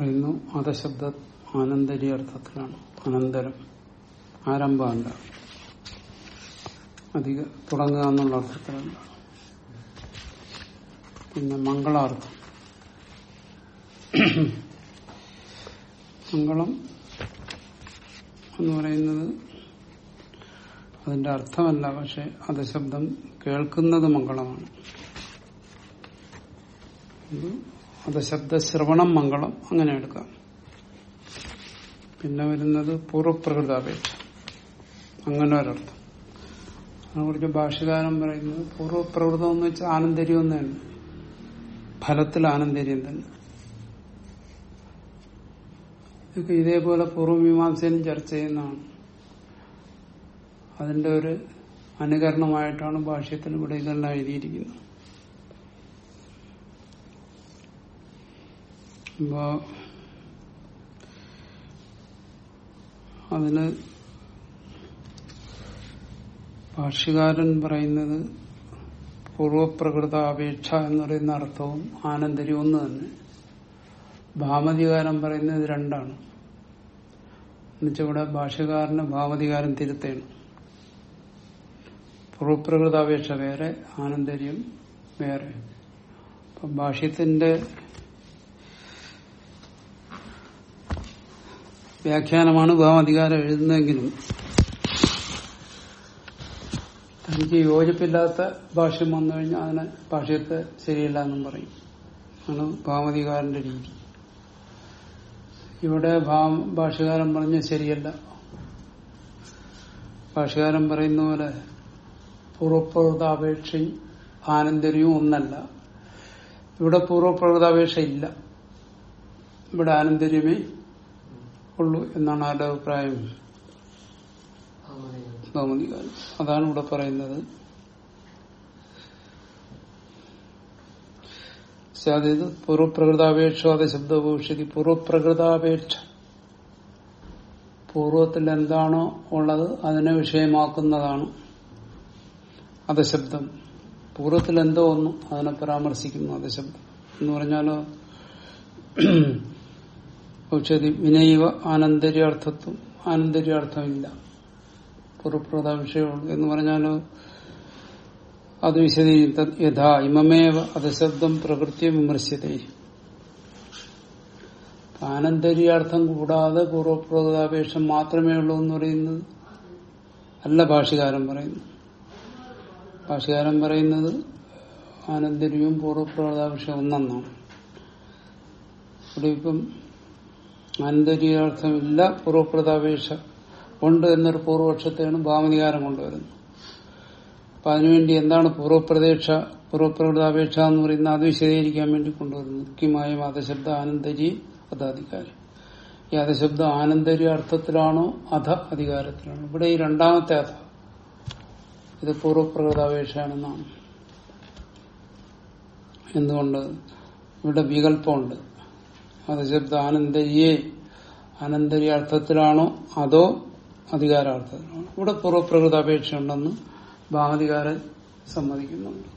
പറയുന്നു അധശബ്ദ ആനന്ദരി അർത്ഥത്തിലാണ്. അനന്തരം. ആരംഭമല്ല. അധിക തുടങ്ങുക എന്നുള്ള അർത്ഥത്തിലല്ല. പിന്നെ മംഗളാർത്ഥം. മംഗളം എന്ന് പറയുന്നത് അതിന്റെ അർത്ഥമല്ല പക്ഷെ അധശബ്ദം കേൾക്കുന്നത് മംഗളമാണ്. ഇത് ശബ്ദശ്രവണം മംഗളം അങ്ങനെ എടുക്കാം. പിന്നെ വരുന്നത് പൂർവപ്രകൃതാപേക്ഷ അങ്ങനെ ഒരർത്ഥം. അതിനെക്കുറിച്ച് ഭാഷകാരം പറയുന്നത് പൂർവപ്രകൃതം എന്ന് വെച്ചാൽ ആനന്ദര്യം തന്നെ ഫലത്തിൽ ആനന്ദര്യം തന്നെ. ഇതൊക്കെ ഇതേപോലെ പൂർവമീമാംസയിലും ചർച്ച ചെയ്യുന്നതാണ്. അതിന്റെ ഒരു അനുകരണമായിട്ടാണ് ഭാഷ്യത്തിൽ ഇവിടെ ഇതെല്ലാം എഴുതിയിരിക്കുന്നത്. അപ്പോ അതിന് ഭാഷ്യകാരൻ പറയുന്നത് പൂർവപ്രകൃത അപേക്ഷ എന്ന് പറയുന്ന അർത്ഥവും ആനന്ദരി ഒന്ന് തന്നെ. ഭാമതികാരം പറയുന്നത് രണ്ടാണ്. എന്നുവെച്ചാൽ ഇവിടെ ഭാമതികാരം തിരുത്തേണം. പൂർവപ്രകൃത പൂർവപ്രകൃതാപേക്ഷ വേറെ ആനന്ദര്യം വേറെ. ഭാഷ്യത്തിന്റെ വ്യാഖ്യാനമാണ് ഭാവാധികാരം എഴുതുന്നതെങ്കിലും തനിക്ക് യോജിപ്പില്ലാത്ത ഭാഷ്യം വന്നു കഴിഞ്ഞാൽ അതിന് ഭാഷ്യത്തെ ശരിയല്ല എന്നും പറയും. ആണ് ഭാവാധികാരന്റെ രീതി. ഇവിടെ ഭാഷകാരൻ പറഞ്ഞ ശരിയല്ല. ഭാഷകാരൻ പറയുന്ന പോലെ പൂർവപ്രകൃതാപേക്ഷയും ആനന്ദര്യവും ഒന്നല്ല. ഇവിടെ പൂർവപ്രകൃതാപേക്ഷ ഇല്ല ഇവിടെ ആനന്ദര്യമേ ഉള്ളൂ എന്നാണ് ആരുടെ അഭിപ്രായം? അതാണ് ഇവിടെ പറയുന്നത്. സാധ്യത അത് ഭവിഷ്യത്തി പൂർവപ്രകൃതാപേക്ഷ പൂർവത്തിൽ എന്താണോ ഉള്ളത് അതിനെ വിഷയമാക്കുന്നതാണ്. അധശബ്ദം പൂർവത്തിൽ എന്തോ ഒന്നും അതിനെ പരാമർശിക്കുന്നു ശബ്ദം. എന്ന് പറഞ്ഞാലോ ഔഷധി വിനൈവ ആനന്ദര്യാർത്ഥത്വം. ആനന്ദര്യാർത്ഥമില്ല. പുറപ്രദ വിഷയമുള്ളൂ എന്ന് പറഞ്ഞാലോ അത് വിശദീകരിക്കും യഥാ ഇമമേവ അതശബ്ദം പ്രകൃതി വിമർശിത ആനന്ദര്യാർത്ഥം കൂടാതെ പൂർവപ്രകൃതാപേക്ഷം മാത്രമേ ഉള്ളൂ എന്ന് പറയുന്നത് അല്ല ഭാഷകാരൻ പറയുന്നു ഭാഷകാരൻ പറയുന്നത് ആനന്ദര്യവും പൂർവപ്രകൃതാപേക്ഷ ഒന്നെന്നാണ്. ഇവിടെ ഇപ്പം ആനന്ദര്യാർത്ഥമില്ല പൂർവപ്രതാപേക്ഷ ഉണ്ട് എന്നൊരു പൂർവപക്ഷത്തെയാണ് ഭാമതികാരം കൊണ്ടുവരുന്നത്. അപ്പൊ അതിനുവേണ്ടി എന്താണ് പൂർവപ്രതീക്ഷ പൂർവപ്രകൃതാപേക്ഷ എന്ന് പറയുന്ന അത് വിശദീകരിക്കാൻ വേണ്ടി കൊണ്ടുവരുന്നത്. മുഖ്യമായ അധശബ്ദ ആനന്ദരി അതാധികാരം ഈ അധശബ്ദം ആനന്ദരി അർത്ഥത്തിലാണോ അധ അധികാരത്തിലാണോ? ഇവിടെ ഈ രണ്ടാമത്തെ അധ. ഇത് പൂർവപ്രകൃതാപേക്ഷയാണെന്നാണ് എന്തുകൊണ്ട്? ഇവിടെ വികല്പമുണ്ട്. അധശബ്ദ ആനന്ദരിയെ ആനന്ദര്യാർത്ഥത്തിലാണോ അതോ അധികാരാർത്ഥത്തിലാണോ? ഇവിടെ പൂർവപ്രകൃത അപേക്ഷ ഉണ്ടെന്ന് ഭാമതികാരൻ സമ്മതിക്കുന്നുണ്ട്.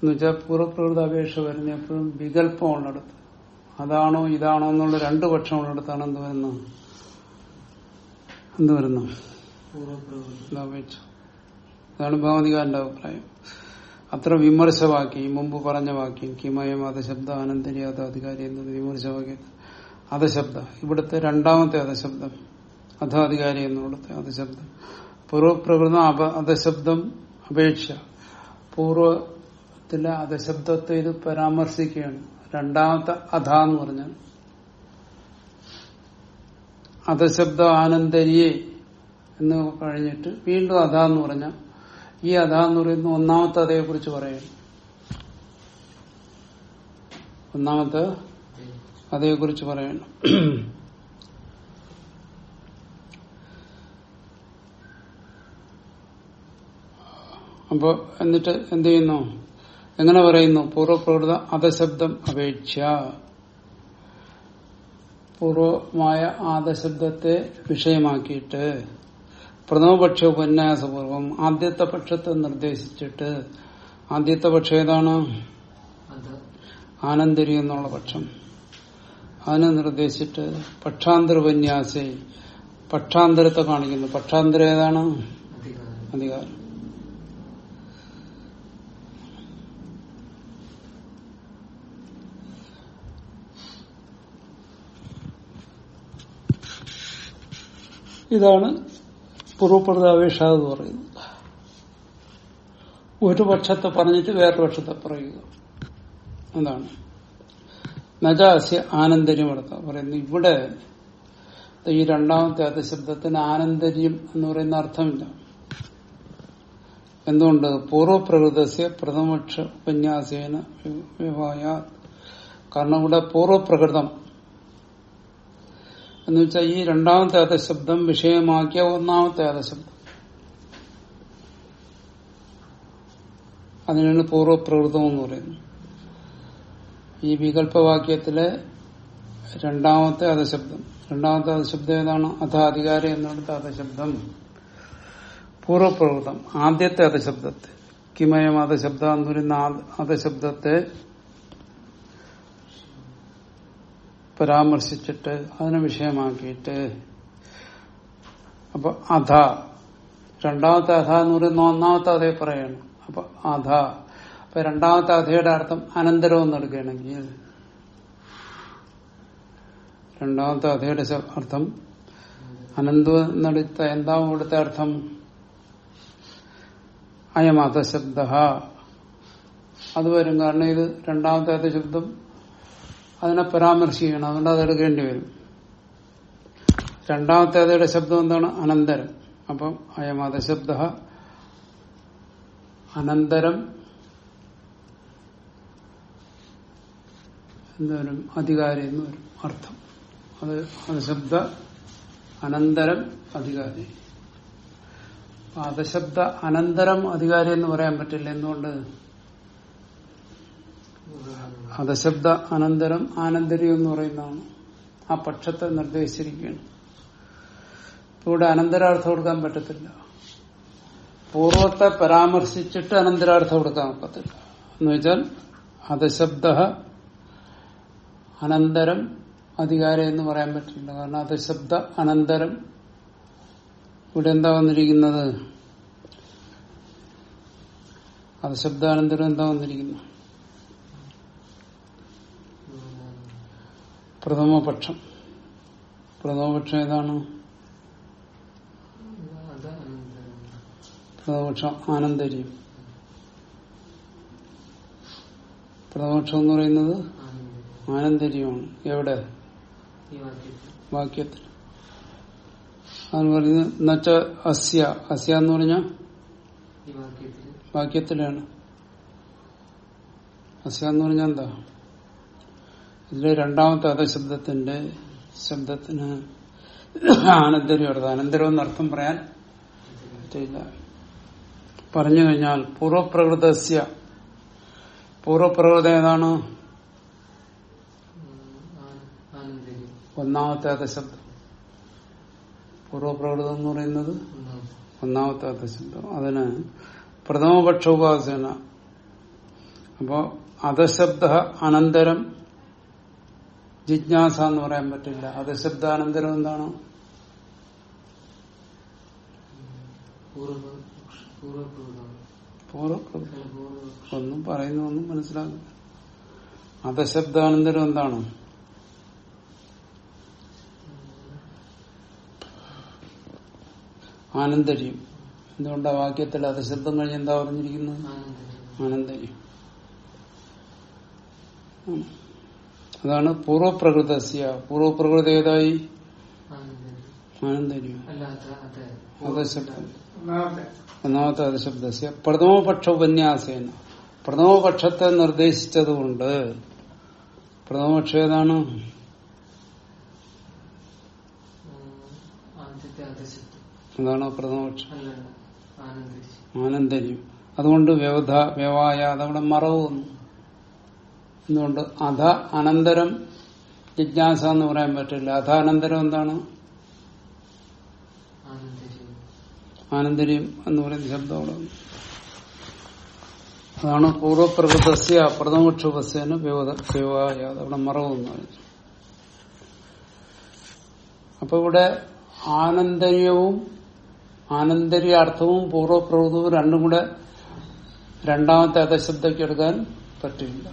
എന്നുവെച്ചാൽ പൂർവപ്രകൃത അപേക്ഷ വരുന്ന എപ്പോഴും വികല്പം ഉള്ളിടത്ത്. അതാണോ ഇതാണോ എന്നുള്ള രണ്ടു പക്ഷം ഉള്ളിടത്താണ് എന്ത് വരുന്നത്? എന്ത് വരുന്നു അപേക്ഷ അതാണ് ഭാമതികാരന്റെ അഭിപ്രായം. അത്ര വിമർശവാക്യം മുമ്പ് പറഞ്ഞ വാക്യം കിമയം അധശബ്ദ അനന്തര്യാത അധികാരി എന്നത് വിമർശവാക്യം അധശബ്ദ. ഇവിടുത്തെ രണ്ടാമത്തെ അധശബ്ദം. അധാധികാരി എന്നിവിടുത്തെ അധശബ്ദം. പൂർവപ്രകൃതം അധശബ്ദം അപേക്ഷ. പൂർവത്തിലെ അധശബ്ദത്തെ ഇത് പരാമർശിക്കുകയാണ്. രണ്ടാമത്തെ അധ എന്ന് പറഞ്ഞാൽ അധശബ്ദ ആനന്ദരിയെ എന്ന് കഴിഞ്ഞിട്ട് വീണ്ടും അധ എന്ന് പറഞ്ഞാൽ ഈ അധ എന്ന് പറയുന്ന ഒന്നാമത്തെ അതയെ കുറിച്ച് പറയാം. ഒന്നാമത്തെ അതയെ കുറിച്ച് പറയണം. അപ്പൊ എന്നിട്ട് എന്ത് ചെയ്യുന്നു? എങ്ങനെ പറയുന്നു? പൂർവപ്രകൃത അധശബ്ദം അപേക്ഷ. പൂർവമായ ആദശബ്ദത്തെ വിഷയമാക്കിയിട്ട് പ്രഥമപക്ഷ ഉപന്യാസപൂർവം ആദ്യത്തെ പക്ഷത്തെ നിർദ്ദേശിച്ചിട്ട് ആദ്യത്തെ പക്ഷം ഏതാണ്? ആനന്ദരി എന്നുള്ള പക്ഷം. അതിനെ നിർദ്ദേശിച്ചിട്ട് പക്ഷാന്തര ഉപന്യാസി പക്ഷാന്തരത്തെ കാണിക്കുന്നു. പക്ഷാന്തരം ഏതാണ്? അധികാരം. ഇതാണ് പൂർവപ്രതാപേക്ഷ എന്ന് പറയുന്നു. ഒരു പക്ഷത്തെ പറഞ്ഞിട്ട് വേറൊരു പക്ഷത്തെ പറയുക. എന്താണ് നജാസ്യ ആനന്ദര്യം എടുത്ത പറയുന്നു. ഇവിടെ ഈ രണ്ടാമത്തെ അധശബ്ദത്തിന് ആനന്ദര്യം എന്ന് പറയുന്ന അർത്ഥമില്ല. എന്തുകൊണ്ട്? പൂർവപ്രകൃതസ്യ പ്രഥമക്ഷ ഉപന്യാസേന വിവായ കാരണം ഇവിടെ പൂർവപ്രകൃതം എന്ന് വെച്ചാൽ ഈ രണ്ടാമത്തെ അധശബ്ദം വിഷയമാക്കിയ ഒന്നാമത്തെ അധശബ്ദം. അതിനാണ് പൂർവപ്രകൃതം എന്ന് പറയുന്നത്. ഈ വികല്പവാക്യത്തിലെ രണ്ടാമത്തെ അധശബ്ദം. രണ്ടാമത്തെ അധശബ്ദം ഏതാണ്? അധാധികാരി എന്നിടത്ത അധശബ്ദം. പൂർവപ്രകൃതം. ആദ്യത്തെ അധശബ്ദത്തെ. കിമയം അധശബ്ദം എന്ന് പറയുന്ന അധശബ്ദത്തെ പരാമർശിച്ചിട്ട് അതിനെ വിഷയമാക്കിയിട്ട്. അപ്പൊ അധ. രണ്ടാമത്തെ അധ എന്ന് പറയുന്ന ഒന്നാമത്തെ അതേ പറയണം. അപ്പൊ അധ. അപ്പൊ രണ്ടാമത്തെ അധയുടെ അർത്ഥം അനന്തരം എന്ന് എടുക്കുകയാണെങ്കിൽ രണ്ടാമത്തെ അധയുടെ അർത്ഥം അനന്തം എന്നെടുത്ത എന്താവും ഇവിടുത്തെ അർത്ഥം? അയം അധശബ്ദ അത് വരും കാരണം ഇത് രണ്ടാമത്തെ അധശബ്ദം അതിനെ പരാമർശിക്കണം. അതുകൊണ്ട് അത് എടുക്കേണ്ടി വരും. രണ്ടാമത്തെ അതയുടെ ശബ്ദം എന്താണ്? അനന്തരം. അപ്പം അയം അതശബ്ദ അനന്തരം എന്തോരും അധികാരി എന്ന് വരും. അർത്ഥം. അത് അതശബ്ദ അനന്തരം അധികാരി. അതശബ്ദ അനന്തരം അധികാരി എന്ന് പറയാൻ പറ്റില്ല. എന്തുകൊണ്ട്? അധശബ്ദ അനന്തരം ആനന്തര്യം എന്ന് പറയുന്നതാണ്. ആ പക്ഷത്തെ നിർദ്ദേശിച്ചിരിക്കുകയാണ്. ഇവിടെ അനന്തരാർത്ഥം കൊടുക്കാൻ പറ്റത്തില്ല. പൂർവത്തെ പരാമർശിച്ചിട്ട് അനന്തരാർത്ഥം കൊടുക്കാൻ പറ്റത്തില്ല. എന്ന് വെച്ചാൽ അധശബ്ദ അനന്തരം അധികാരം എന്ന് പറയാൻ പറ്റില്ല. കാരണം അധശബ്ദ അനന്തരം ഇവിടെ എന്താ വന്നിരിക്കുന്നത്? അധശബ്ദാനന്തരം എന്താ വന്നിരിക്കുന്നത്? പ്രഥമപക്ഷം. പ്രഥമപക്ഷം ഏതാണ്? പ്രഥമപക്ഷം ആനന്ദര്യം പ്രഥമപക്ഷം എന്ന് പറയുന്നത് ആനന്ദം ആനന്ദര്യമാണ് എവിടെ? വാക്യത്തിൽ. അതാണ് പറയുന്നത് എന്നുവെച്ച അസ്യ. അസ്യ എന്ന് പറഞ്ഞ? വാക്യത്തിലാണ്. അസ്യ എന്ന് പറഞ്ഞാൽ എന്താ? ഇതിലെ രണ്ടാമത്തെ അധശബ്ദത്തിന്റെ ശബ്ദത്തിന് ആനന്ദരം എടുത്ത് അനന്തരം എന്നർത്ഥം പറയാൻ പറ്റില്ല. പറഞ്ഞു കഴിഞ്ഞാൽ പൂർവപ്രകൃതസ്യ പൂർവപ്രകൃത ഏതാണ്? ഒന്നാമത്തെ അധശബ്ദം. പൂർവപ്രകൃതം എന്ന് പറയുന്നത് ഒന്നാമത് ഒന്നാമത്തെ അധശബ്ദം. അതിന് പ്രഥമപക്ഷ ഉപാസന. അപ്പോ അധശബ്ദ അനന്തരം ജിജ്ഞാസ എന്ന് പറയാൻ പറ്റില്ല. അത് ശബ്ദാനന്തരം എന്താണ്? ഒന്നും പറയുന്ന ഒന്നും മനസ്സിലാകും അധശബ്ദാനന്തരം എന്താണ്? ആനന്ദര്യം എന്തുകൊണ്ടാ വാക്യത്തിൽ അധശബ്ദം കഴിഞ്ഞ് എന്താ പറഞ്ഞിരിക്കുന്നത്? ആനന്ദരി ആനന്ദര്യം. അതാണ് പൂർവപ്രകൃതസ്യ പൂർവപ്രകൃത ഏതായി? ഒന്നാമത്തെ അധശബ്ദസ്യ പ്രഥമപക്ഷ ഉപന്യാസേന പ്രഥമപക്ഷത്തെ നിർദ്ദേശിച്ചതുകൊണ്ട്. പ്രഥമപക്ഷം ഏതാണ്? എന്താണ് പ്രഥമപക്ഷം. ആനന്ദര്യം അതുകൊണ്ട് വ്യവധ വ്യവായ അതവിടെ മറവ് വന്നു എന്തുകൊണ്ട് അധ അനന്തരം ജിജ്ഞാസ എന്ന് പറയാൻ പറ്റില്ല. അധ അനന്തരം എന്താണ്? ആനന്ദരി ആനന്ദര്യം എന്ന് പറയുന്ന ശബ്ദമാണ്. അതാണ് പൂർവപ്രകൃതസ്യ പ്രഥമക്ഷുപസ്യന് വ്യവഹായാത് അവിടെ മറവെന്ന് പറഞ്ഞു അപ്പൊ ഇവിടെ ആനന്ദര്യവും ആനന്ദര്യാർത്ഥവും പൂർവപ്രകൃതവും രണ്ടും കൂടെ രണ്ടാമത്തെ അധശബ്ദക്കെടുക്കാൻ പറ്റില്ല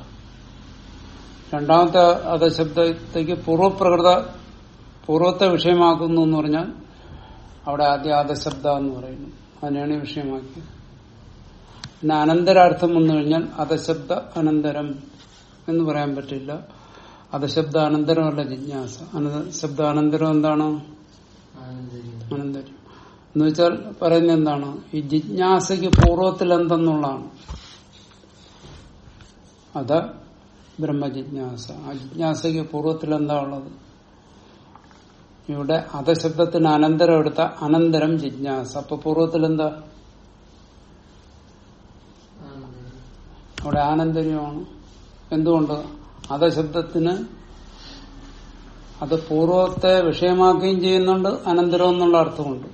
രണ്ടാമത്തെ അധശബ്ദത്തേക്ക് പൂർവപ്രകൃത പൂർവത്തെ വിഷയമാക്കുന്നു എന്ന് പറഞ്ഞാൽ അവിടെ ആദ്യ അധശബ്ദ എന്ന് പറയുന്നു. അതിനെയാണ് ഈ വിഷയമാക്കിയത്. പിന്നെ അനന്തരാർത്ഥം വന്നു കഴിഞ്ഞാൽ അധശബ്ദ അനന്തരം എന്ന് പറയാൻ പറ്റില്ല. അധശബ്ദ അനന്തരമല്ല ജിജ്ഞാസ. ശബ്ദ അനന്തരം എന്താണ്? അനന്തരം എന്ന് വെച്ചാൽ പറയുന്നത് എന്താണ്? ഈ ജിജ്ഞാസയ്ക്ക് പൂർവത്തിൽ എന്തെന്നുള്ളതാണ്. അത് ബ്രഹ്മജിജ്ഞാസ. ആ ജിജ്ഞാസയ്ക്ക് പൂർവത്തിൽ എന്താ ഉള്ളത് ഇവിടെ അധശബ്ദത്തിന് അനന്തരം എടുത്ത അനന്തരം ജിജ്ഞാസ. അപ്പൊ പൂർവത്തിൽ എന്താ അവിടെ ആനന്ദര്യമാണ് എന്തുകൊണ്ട്? അധശബ്ദത്തിന് അത് പൂർവത്തെ വിഷയമാക്കുകയും ചെയ്യുന്നുണ്ട് അനന്തരം എന്നുള്ള അർത്ഥമുണ്ട്.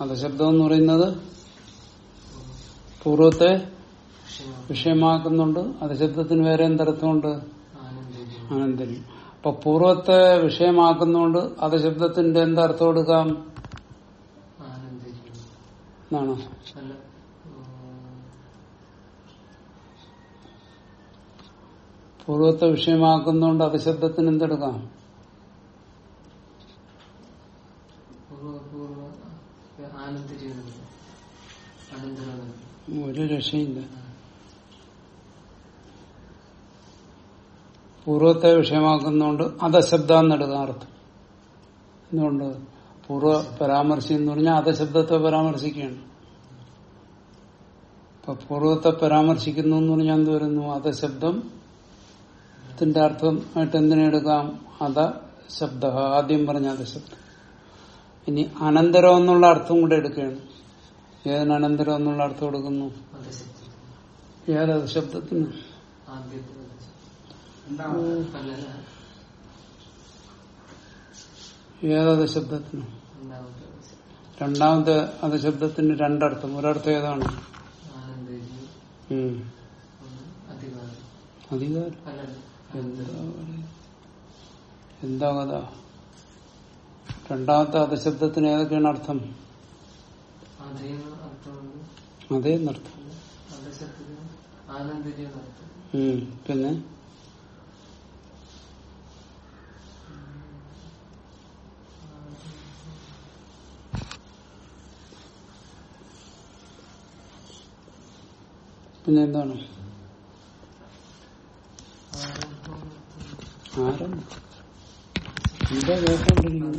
അധശബ്ദം എന്ന് പറയുന്നത് പൂർവത്തെ വിഷയമാക്കുന്നുണ്ട്. ശബ്ദത്തിന് വേറെ എന്തർത്ഥമുണ്ട് അനന്തരം അപ്പൊ പൂർവത്തെ വിഷയമാക്കുന്നുണ്ട്. അധശബ്ദത്തിന്റെ എന്തർത്ഥം കൊടുക്കാം എന്നാണോ പൂർവത്തെ വിഷയമാക്കുന്നുണ്ട്. അധശബ്ദത്തിന് എന്തെടുക്കാം ഒരു പൂർവ ആനന്ദര്യം എന്ന് പറയും. അനന്തരം എന്ന് പറയും. ഒരു രക്ഷയില്ല പൂർവത്തെ വിഷയമാക്കുന്നതുകൊണ്ട് അധശബ്ദ എന്നെടുക്കാം അർത്ഥം. എന്തുകൊണ്ട്? പൂർവ പരാമർശം എന്ന് പറഞ്ഞാൽ അധശബ്ദത്തെ പരാമർശിക്കുകയാണ്. അപ്പൊ പൂർവത്തെ പരാമർശിക്കുന്നു എന്ന് പറഞ്ഞാൽ എന്ത് വരുന്നു? അധശബ്ദത്തിന്റെ അർത്ഥം ആയിട്ട് എന്തിനെടുക്കാം അധ ശബ്ദ ആദ്യം പറഞ്ഞ അധശബ്ദം. ഇനി അനന്തരം എന്നുള്ള അർത്ഥം കൂടെ എടുക്കുകയാണ്. ഏതിന് അനന്തരം എന്നുള്ള അർത്ഥം എടുക്കുന്നു അധശബ്ദം ഏത് ശബ്ദത്തിന് ആദ്യത്തെ അധശബ്ദം. അല്ലല്ല ഏതത് ശബ്ദത്തിന്? രണ്ടാമത്തെ അത് ശബ്ദത്തിന് രണ്ടർത്ഥം. ഒരർത്ഥം ഏതാണ്? അധികാരം. എന്താ കഥ? രണ്ടാമത്തെ അധശബ്ദത്തിന് ഏതൊക്കെയാണ് അർത്ഥം? അതേ എന്നർത്ഥം. പിന്നെ? പിന്നെ എന്താണ്? ആരം എന്താ കേട്ടോണ്ടിരിക്കുന്നത്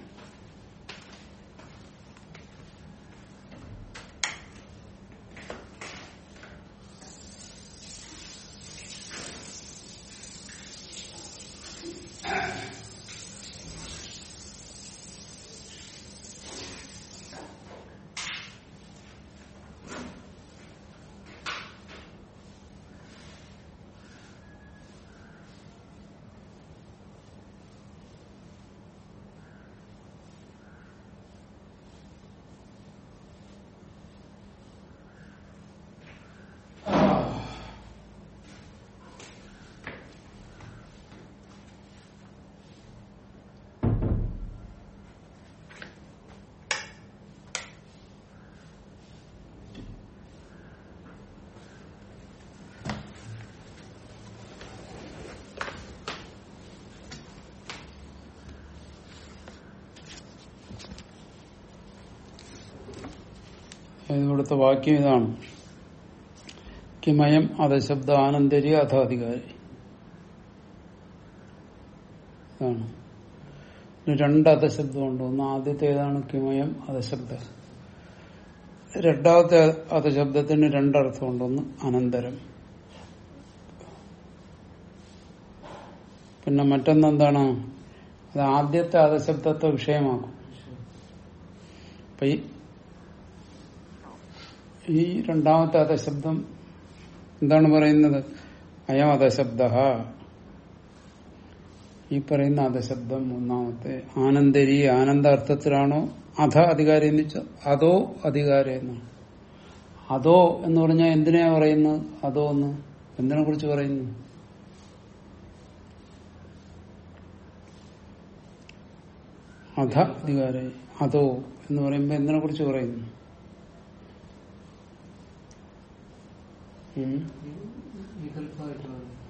ഇവിടുത്തെ വാക്യം ഇതാണ്. കിമയം അധശബ്ദ ആനന്ദരി അധാധികാരി. ഇതാണ്. രണ്ട് അധശബ്ദമുണ്ട് ഒന്ന് ആദ്യത്തെ ഏതാണ്? കിമയം അധശബ്ദ. രണ്ടാമത്തെ അധശബ്ദത്തിന് രണ്ടർത്ഥമുണ്ട് ഒന്ന് അനന്തരം. പിന്നെ മറ്റൊന്നെന്താണ്? അത് ആദ്യത്തെ അധശബ്ദത്തെ വിഷയമാക്കും. അപ്പൊ ഈ ഈ രണ്ടാമത്തെ അധശബ്ദം എന്താണ് പറയുന്നത്? അയം അധശബ്ദ ഈ പറയുന്ന അധശബ്ദം ഒന്നാമത്തെ ആനന്ദരി ആനന്ദാർത്ഥത്തിലാണോ? അധ അധികാരി എന്ന് വെച്ചാൽ അതോ അധികാരി എന്നാണ് അതോ എന്ന് പറഞ്ഞാൽ എന്തിനാ പറയുന്നത്? അതോ എന്ന് എന്തിനെ കുറിച്ച് പറയുന്നു? അധ അധികാരി അതോ എന്ന് പറയുമ്പോ എന്തിനെ കുറിച്ച് പറയുന്നു?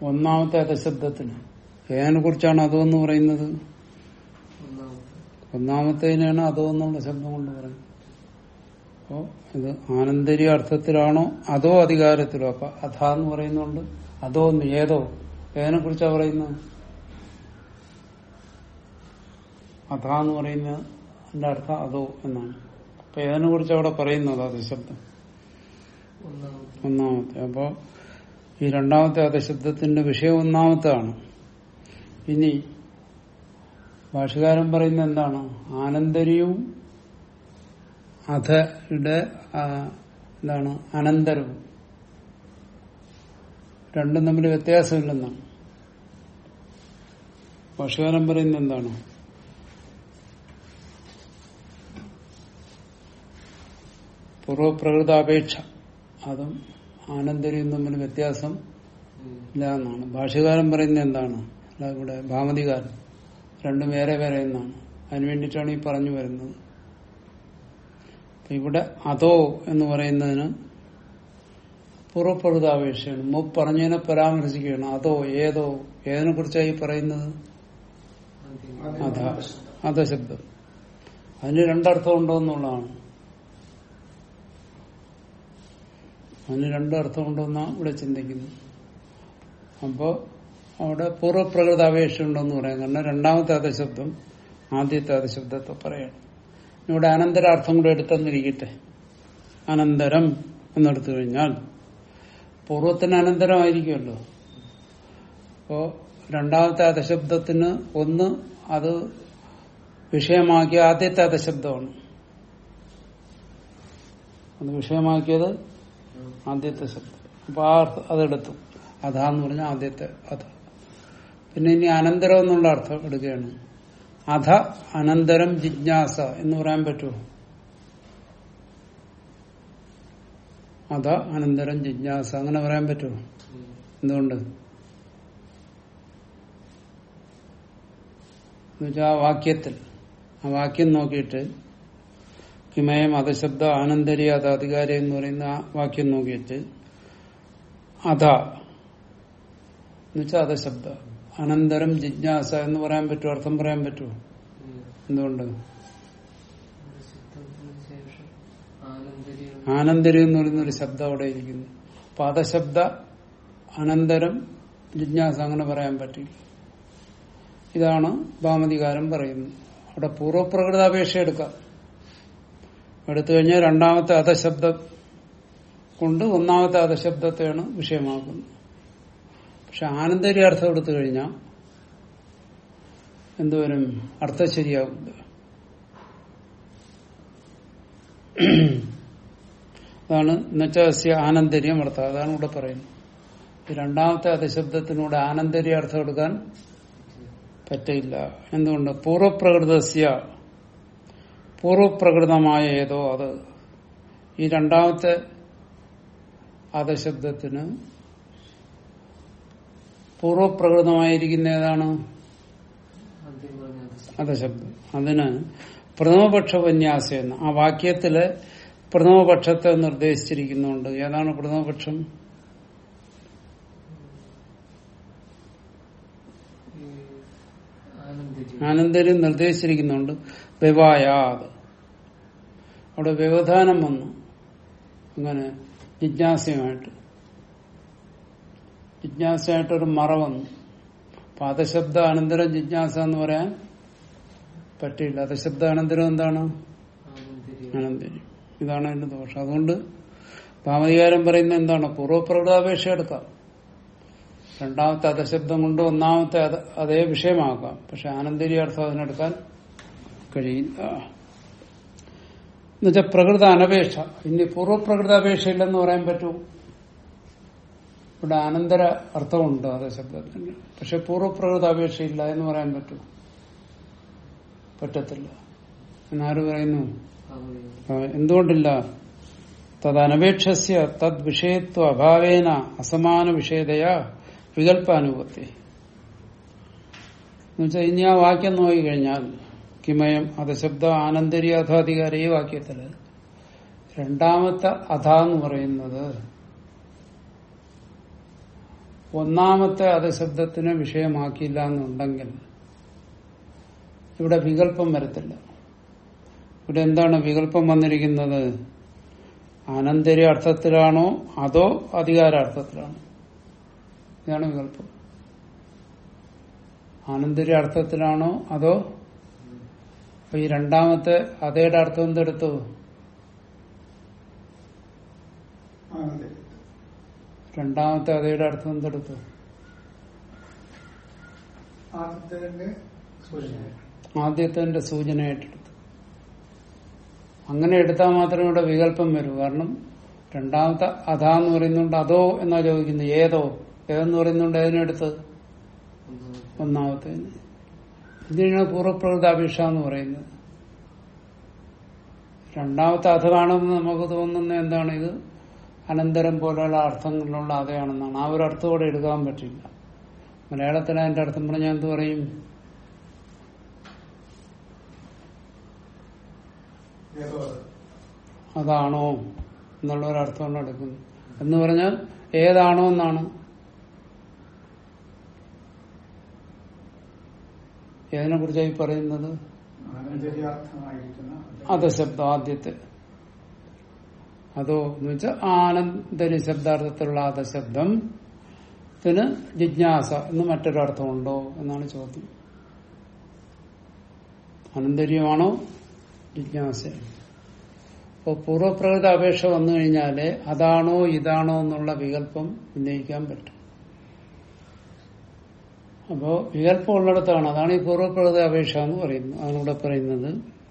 ഒന്നാമത്തെ അധശബ്ദത്തിന്. ഏതിനെ കുറിച്ചാണ് അതോ എന്ന് പറയുന്നത്? ഒന്നാമത്തെ. ഒന്നാമത്തേനാണ് അതോ എന്നുള്ള ശബ്ദം കൊണ്ട് പറയുന്നത്. അപ്പോ ഇത് ആനന്ദരിയ അർത്ഥത്തിലാണോ അതോ അധികാരത്തിലോ? അപ്പൊ അധ എന്ന് പറയുന്നുണ്ട് അതോ എന്ന് ഏതോ? ഏതിനെ കുറിച്ചാ പറയുന്നത്? അധ എന്ന് പറയുന്നതിന്റെ അർത്ഥം അതോ എന്നാണ്. അപ്പൊ ഏതിനെ കുറിച്ച് അവിടെ പറയുന്നത് അത് ശബ്ദം ഒന്നാമത്തെ. അപ്പോ ഈ രണ്ടാമത്തെ അധശബ്ദത്തിന്റെ വിഷയം ഒന്നാമത്താണ്. ഇനി ഭാഷകാരൻ പറയുന്നത് എന്താണ്? ആനന്തരിയും അധയുടെ എന്താണ്? അനന്തരവും. രണ്ടും തമ്മിൽ വ്യത്യാസമില്ലെന്നാണ്. ഭാഷകാരൻ പറയുന്നത് എന്താണ്? പൂർവപ്രകൃതാപേക്ഷ അതും ആനന്ദരിയും തമ്മിൽ വ്യത്യാസം. ഇല്ല എന്നാണ്. ഭാഷകാരൻ പറയുന്നത് എന്താണ്? അല്ല ഇവിടെ ഭാമതികാരൻ. രണ്ടും വേറെ വേറെ എന്നാണ്. അതിനു വേണ്ടിയിട്ടാണ് ഈ പറഞ്ഞു വരുന്നത്. ഇവിടെ അതോ എന്ന് പറയുന്നതിന് പൂർവപ്രകൃതാപേക്ഷയാണ് മു പറഞ്ഞതിനെ പരാമർശിക്കുകയാണ്. അതോ ഏതോ ഏതിനെ കുറിച്ചായി പറയുന്നത്? അധ അധശബ്ദം അതിന് രണ്ടർത്ഥം ഉണ്ടോ എന്നുള്ളതാണ്. അതിന് രണ്ടു അർത്ഥം എന്നാണ് ഇവിടെ ചിന്തിക്കുന്നു അപ്പോ അവിടെ പൂർവപ്രകൃത അപേക്ഷ ഉണ്ടെന്ന് പറയാം കാരണം രണ്ടാമത്തെ അധശബ്ദം ആദ്യത്തെ അധശബ്ദത്തെ പറയണം. ഇവിടെ അനന്തരാർത്ഥം കൂടെ എടുത്തെന്നിരിക്കട്ടെ. അനന്തരം എന്നെടുത്തു കഴിഞ്ഞാൽ പൂർവത്തിന് അനന്തരമായിരിക്കുമല്ലോ. അപ്പോ രണ്ടാമത്തെ അധശബ്ദത്തിന് ഒന്ന് അത് വിഷയമാക്കിയ ആദ്യത്തെ അധശബ്ദമാണ് അത് വിഷയമാക്കിയത് ആദ്യത്തെ ശബ്ദം. അപ്പൊ ആ അതെടുത്തു. അതാന്ന് പറഞ്ഞാൽ ആദ്യത്തെ അധ. പിന്നെ ഇനി അനന്തരം എന്നുള്ള അർത്ഥം എടുക്കുകയാണ് അധ അനന്തരം ജിജ്ഞാസ എന്ന് പറയാൻ പറ്റുമോ? അധ അനന്തരം ജിജ്ഞാസ അങ്ങനെ പറയാൻ പറ്റുമോ? എന്തുകൊണ്ട്? എന്നുവെച്ചാൽ ആ വാക്യത്തിൽ ആ വാക്യം നോക്കിയിട്ട് കിമയം അധശബ്ദ ആനന്ദരി അത് അധികാരി എന്ന് പറയുന്ന ആ വാക്യം നോക്കിയിട്ട് അധ എന്നുവെച്ചാൽ അധശബ്ദ. അനന്തരം ജിജ്ഞാസ എന്ന് പറയാൻ പറ്റുമോ അർത്ഥം പറയാൻ പറ്റുമോ എന്തുകൊണ്ട്? ആനന്ദരി എന്ന് പറയുന്ന ഒരു ശബ്ദം അവിടെ ഇരിക്കുന്നു. അപ്പൊ അധശബ്ദ അനന്തരം ജിജ്ഞാസ അങ്ങനെ പറയാൻ പറ്റില്ല. ഇതാണ് ഭാമതികാരം പറയുന്നത്. അവിടെ പൂർവപ്രകൃതാപേക്ഷ എടുക്കാം. എടുത്തു കഴിഞ്ഞാൽ രണ്ടാമത്തെ അധശബ്ദം കൊണ്ട് ഒന്നാമത്തെ അധശബ്ദത്തെയാണ് വിഷയമാക്കുന്നത്. പക്ഷെ ആനന്ദരി അർത്ഥം എടുത്തു കഴിഞ്ഞാൽ എന്തുവരും അർത്ഥം ശരിയാവില്ല അതാണ് എന്നുവെച്ചാൽ ആനന്ദര്യം അർത്ഥം. അതാണ് ഇവിടെ പറയുന്നത്. രണ്ടാമത്തെ അധശബ്ദത്തിനൂടെ ആനന്ദര്യ അർത്ഥം എടുക്കാൻ പറ്റില്ല. എന്തുകൊണ്ട്? പൂർവപ്രകൃതസ്യ പൂർവപ്രകൃതമായ ഏതോ അത്. ഈ രണ്ടാമത്തെ അധശബ്ദത്തിന് പൂർവപ്രകൃതമായിരിക്കുന്ന ഏതാണ് അധശബ്ദം. അതിന് പ്രഥമപക്ഷ ഉപന്യാസം എന്ന് ആ വാക്യത്തിൽ പ്രഥമപക്ഷത്തെ നിർദ്ദേശിച്ചിരിക്കുന്നുണ്ട്. ഏതാണ് പ്രഥമപക്ഷം ഈ ആനന്ദര്യം നിർദ്ദേശിച്ചിരിക്കുന്നുണ്ട്. വ്യവായാത് അവിടെ വ്യവധാനം വന്നു. അങ്ങനെ ജിജ്ഞാസയുമായിട്ട്. ജിജ്ഞാസയായിട്ടൊരു മറ വന്നു. അപ്പൊ അധശബ്ദ അനന്തരം ജിജ്ഞാസ എന്ന് പറയാൻ പറ്റില്ല അതശബ്ദ അനന്തരം എന്താണ്? അനന്തരം. ഇതാണ് അതിന്റെ ദോഷം. അതുകൊണ്ട് ഭാമതികാരം പറയുന്ന എന്താണ്? പൂർവപ്രകൃതാപേക്ഷ എടുക്കാം. രണ്ടാമത്തെ അധശബ്ദം കൊണ്ട് ഒന്നാമത്തെ അതേ വിഷയമാക്കാം പക്ഷെ ആനന്ദരി അർത്ഥം അതിനെടുക്കാൻ കഴിയില്ല. എന്നുവെച്ചാൽ പ്രകൃത അനപേക്ഷ. ഇനി പൂർവപ്രകൃതാപേക്ഷ ഇല്ലെന്ന് പറയാൻ പറ്റൂ ഇവിടെ അനന്തര അർത്ഥമുണ്ട് അധശബ്ദത്തിന്. പക്ഷെ പൂർവപ്രകൃത ഇല്ല എന്ന് പറയാൻ പറ്റൂ പറ്റത്തില്ല. എന്നാര് പറയുന്നു? എന്തുകൊണ്ടില്ല ആ, എന്തുകൊണ്ടില്ല? തദനപേക്ഷസ്യ തദ് വിഷയത്വ അഭാവേന അസമാന വിഷയതയാ വികല്പാനുപത്തി എന്നുവെച്ചാൽ ഇനി ആ വാക്യം നോക്കിക്കഴിഞ്ഞാൽ കിമയം അധശബ്ദ ആനന്ദരി അഥാധികാരി ഈ വാക്യത്തിൽ രണ്ടാമത്തെ അധ എന്ന് പറയുന്നത് ഒന്നാമത്തെ അധശബ്ദത്തിനെ വിഷയമാക്കിയില്ല എന്നുണ്ടെങ്കിൽ ഇവിടെ വികല്പം വരത്തില്ല. ഇവിടെ എന്താണ് വികല്പം വന്നിരിക്കുന്നത്? ആനന്ദരി അർത്ഥത്തിലാണോ അതോ അധികാരാർത്ഥത്തിലാണോ? ഇതാണ് വികല്പം ആനന്ദരി അർത്ഥത്തിലാണോ അതോ അപ്പൊ ഈ രണ്ടാമത്തെ അതേടെ അർത്ഥം എന്തെടുത്തു? രണ്ടാമത്തെ അതേടെ അർത്ഥം എന്തെടുത്തു? ആദ്യത്തെ സൂചന ആദ്യത്തെ സൂചനയായിട്ടെടുത്തു അങ്ങനെ എടുത്താൽ മാത്രമേ ഇവിടെ വികല്പം വരൂ. കാരണം രണ്ടാമത്തെ അതാന്ന് പറയുന്നുണ്ട് അതോ എന്നാ ചോദിക്കുന്നത്? ഏതോ. ഏതെന്ന് പറയുന്നുണ്ട് ഏതിനടുത്ത് ഒന്നാമത്തെ ഇതിനാണ് ഇതിനാണ് പൂർവപ്രകൃതാപേക്ഷ എന്ന് പറയുന്നത്. രണ്ടാമത്തെ അഥവാണെന്ന് നമുക്ക് തോന്നുന്ന എന്താണ് ഇത്? അനന്തരം പോലെയുള്ള അർത്ഥങ്ങളിലുള്ള അതയാണെന്നാണ് ആ ഒരു അർത്ഥത്തോടെ എടുക്കാൻ പറ്റില്ല. മലയാളത്തിൽ അതിന്റെ അർത്ഥം പറഞ്ഞാൽ എന്ത് പറയും? അതാണോ എന്നുള്ള ഒരു അർത്ഥമാണ് എടുക്കുന്നത്. എന്ന് പറഞ്ഞാൽ ഏതാണോ എന്നാണ്. ഏതിനെ കുറിച്ചായി പറയുന്നത്? അധശബ്ദം ആദ്യത്തെ അതോ എന്ന് വെച്ചാൽ ആനന്ദരി ശബ്ദാർത്ഥത്തിലുള്ള അധശബ്ദത്തിന് ജിജ്ഞാസ എന്ന് മറ്റൊരർത്ഥമുണ്ടോ എന്നാണ് ചോദ്യം. അനന്തര്യമാണോ ജിജ്ഞാസ? അപ്പോൾ പൂർവപ്രകൃത അപേക്ഷ വന്നു കഴിഞ്ഞാൽ അതാണോ ഇതാണോ എന്നുള്ള വികല്പം ഉന്നയിക്കാൻ പറ്റും. അപ്പോ വികല്പം ഉള്ളിടത്താണ്. അതാണ് ഈ പൂർവപ്രകൃത അപേക്ഷ എന്ന് പറയുന്നത്. അതാണ് ഇവിടെ പറയുന്നത്.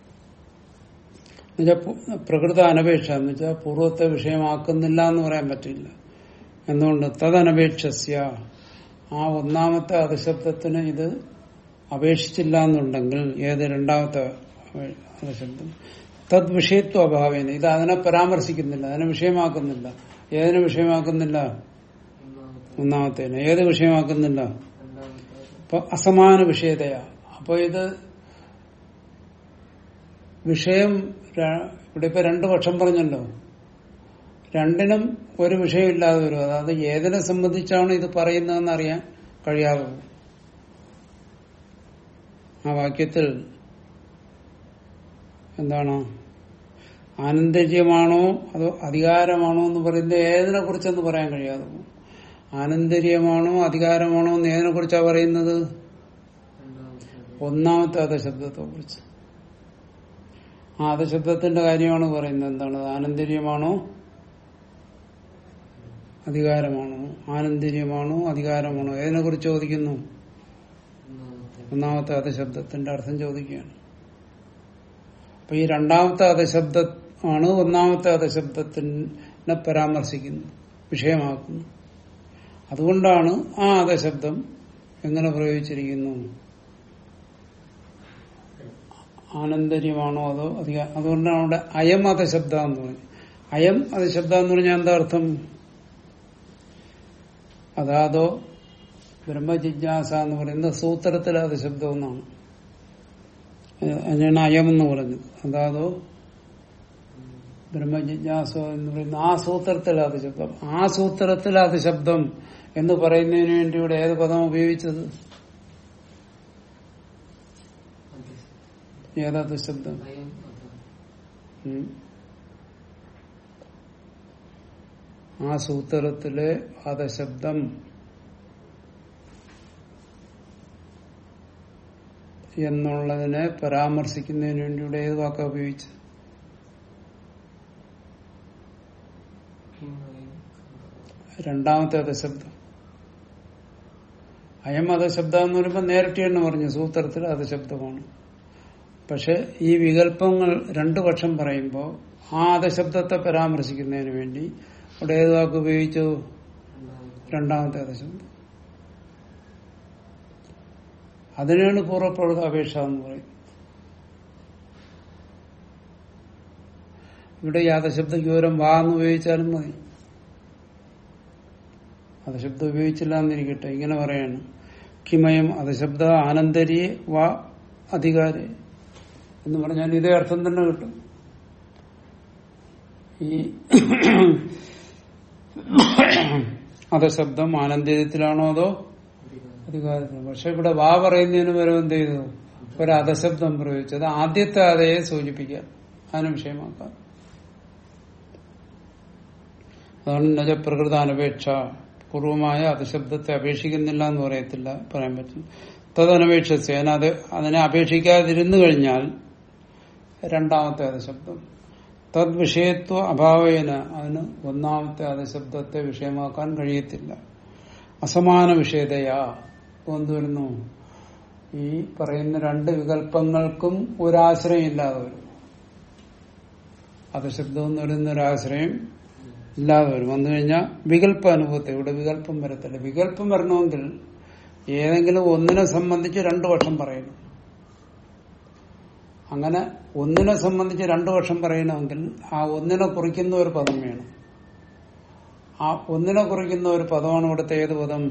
പ്രകൃത അനപേക്ഷ എന്ന് വെച്ചാൽ പൂർവത്തെ വിഷയമാക്കുന്നില്ല എന്ന് പറയാൻ പറ്റില്ല. എന്തുകൊണ്ട്? തദനപേക്ഷസ്യ. ആ ഒന്നാമത്തെ അതിശബ്ദത്തിന് ഇത് അപേക്ഷിച്ചില്ല എന്നുണ്ടെങ്കിൽ ഏത് രണ്ടാമത്തെ അതിശബ്ദം തദ് വിഷയത്വ അഭാവേന ഇത് അതിനെ പരാമർശിക്കുന്നില്ല. അതിനെ വിഷയമാക്കുന്നില്ല. ഏതിനെ വിഷയമാക്കുന്നില്ല? ഒന്നാമത്തെ ഒന്നാമത്തേനെ. ഏത് വിഷയമാക്കുന്നില്ല? അപ്പൊ അസമാന വിഷയതയാ അപ്പൊ ഇത് വിഷയം ഇവിടെ ഇപ്പൊ രണ്ടു പക്ഷം പറഞ്ഞല്ലോ. രണ്ടിനും ഒരു വിഷയമില്ലാതെ വരും. അതായത് ഏതിനെ സംബന്ധിച്ചാണ് ഇത് പറയുന്നതെന്ന് അറിയാൻ കഴിയാതെ ആ വാക്യത്തിൽ എന്താണ്? ആനന്ദജ്യമാണോ അതോ അധികാരമാണോ എന്ന് പറയുന്നത് ഏതിനെ കുറിച്ചെന്ന് പറയാൻ കഴിയാതെ പോകും. ആനന്ദര്യമാണോ അധികാരമാണോ എന്ന് ഏതിനെ കുറിച്ചാണ് പറയുന്നത്? ഒന്നാമത്തെ അധശബ്ദത്തെ കുറിച്ച് ആ അധശബ്ദത്തിന്റെ കാര്യമാണ് പറയുന്നത്. എന്താണ്? ആനന്ദര്യമാണോ അധികാരമാണോ? ആനന്ദര്യമാണോ അധികാരമാണോ? ഏതിനെ കുറിച്ച് ചോദിക്കുന്നു? ഒന്നാമത്തെ അധശബ്ദത്തിന്റെ അർത്ഥം ചോദിക്കുകയാണ്. അപ്പൊ ഈ രണ്ടാമത്തെ അധശബ്ദ ആണ് ഒന്നാമത്തെ അധശബ്ദത്തിനെ പരാമർശിക്കുന്നു വിഷയമാക്കുന്നു. അതുകൊണ്ടാണ് ആ അകശബ്ദം എങ്ങനെ പ്രയോഗിച്ചിരിക്കുന്നു? ആനന്ദര്യമാണോ അതോ അധിക അതുകൊണ്ടാണ് അവിടെ അയം അധശബ്ദ എന്ന് പറഞ്ഞു അയം അധശബ്ദ എന്ന് പറഞ്ഞാൽ എന്താ അർത്ഥം? അതാതോ ബ്രഹ്മജിജ്ഞാസ എന്ന് പറയുന്നത് സൂത്രത്തിൽ അധശബ്ദം എന്നാണ് അതിനാണ് അയം എന്ന് പറഞ്ഞത്. അതാതോ ബ്രഹ്മജിജ്ഞാസ എന്ന് പറയുന്ന ആ സൂത്രത്തിൽ അത് ശബ്ദം ആ സൂത്രത്തിലെ അധശബ്ദം എന്ന് പറയുന്നതിന് വേണ്ടി ഇവിടെ ഏത് പദം ഉപയോഗിച്ചത്? ഏതാ ശബ്ദം. അയം ആ സൂത്രത്തിലെ അധശബ്ദം എന്നുള്ളതിനെ പരാമർശിക്കുന്നതിന് വേണ്ടി ഇവിടെ ഏത് വാക്കാ ഉപയോഗിച്ചത്? രണ്ടാമത്തെ അധശബ്ദം അയം അധശബ്ദം എന്ന് പറയുമ്പോൾ നേരിട്ട് എണ്ണ പറഞ്ഞു സൂത്രത്തിൽ അധശബ്ദമാണ് പക്ഷെ ഈ വികല്പങ്ങൾ രണ്ടു പക്ഷം പറയുമ്പോൾ ആ അധശബ്ദത്തെ പരാമർശിക്കുന്നതിന് വേണ്ടി അവിടെ ഏത് വാക്ക് ഉപയോഗിച്ചു? രണ്ടാമത്തെ അധശബ്ദം അതിനാണ് പൂർവപ്രകൃത അപേക്ഷ എന്ന് പറയും. ഇവിടെ ഈ ഘോരം വാ എന്ന് ഉപയോഗിച്ചാലും മതി. അധശബ്ദം ഉപയോഗിച്ചില്ല എന്നിരിക്കട്ടെ ഇങ്ങനെ പറയാണ്. കിമയം അധശബ്ദ ആനന്ദരിയെ വാ അധികാരി. എന്ന് പറഞ്ഞാൽ ഇതേ അർത്ഥം തന്നെ കിട്ടും. ഈ അധശബ്ദം ആനന്ദത്തിലാണോ അതോ അധികാരം അധികാരത്തിൽ പക്ഷെ ഇവിടെ വാ പറയുന്നതിന് വരെ എന്ത് ചെയ്തു? ഒരു അധശബ്ദം അത് ആദ്യത്തെ അതയെ സൂചിപ്പിക്കാം അതിന് വിഷയമാക്കാം. അതാണ് നജ പ്രകൃത അനപേക്ഷ പൂർവമായ അധശബ്ദത്തെ അപേക്ഷിക്കുന്നില്ല എന്ന് പറയത്തില്ല പറയാൻ പറ്റും തദനപേക്ഷ അത് അതിനെ അപേക്ഷിക്കാതിരുന്നു കഴിഞ്ഞാൽ രണ്ടാമത്തെ അധശബ്ദം. തദ് വിഷയത്വ അഭാവേന അതിന് ഒന്നാമത്തെ അധശബ്ദത്തെ വിഷയമാക്കാൻ കഴിയത്തില്ല. അസമാന വിഷയതയാ. കൊണ്ടുവരുന്നു ഈ പറയുന്ന രണ്ട് വികല്പങ്ങൾക്കും ഒരാശ്രയം ഇല്ലാതെ വരും. അധശബ്ദം എന്ന് പറയുന്ന ഒരാശ്രയം ഇല്ലാതെ വരും വന്നു കഴിഞ്ഞാൽ വികല്പ അനുഭവത്തെ ഇവിടെ വികല്പം വരത്തില്ല. വികല്പം വരണമെങ്കിൽ ഏതെങ്കിലും ഒന്നിനെ സംബന്ധിച്ച് രണ്ടു വർഷം പറയണം. അങ്ങനെ ഒന്നിനെ സംബന്ധിച്ച് രണ്ടു വർഷം പറയണമെങ്കിൽ ആ ഒന്നിനെ കുറിക്കുന്ന ഒരു പദം വേണം. ആ ഒന്നിനെ കുറിക്കുന്ന ഒരു പദമാണ് ഇവിടുത്തെ ഏത് പദം?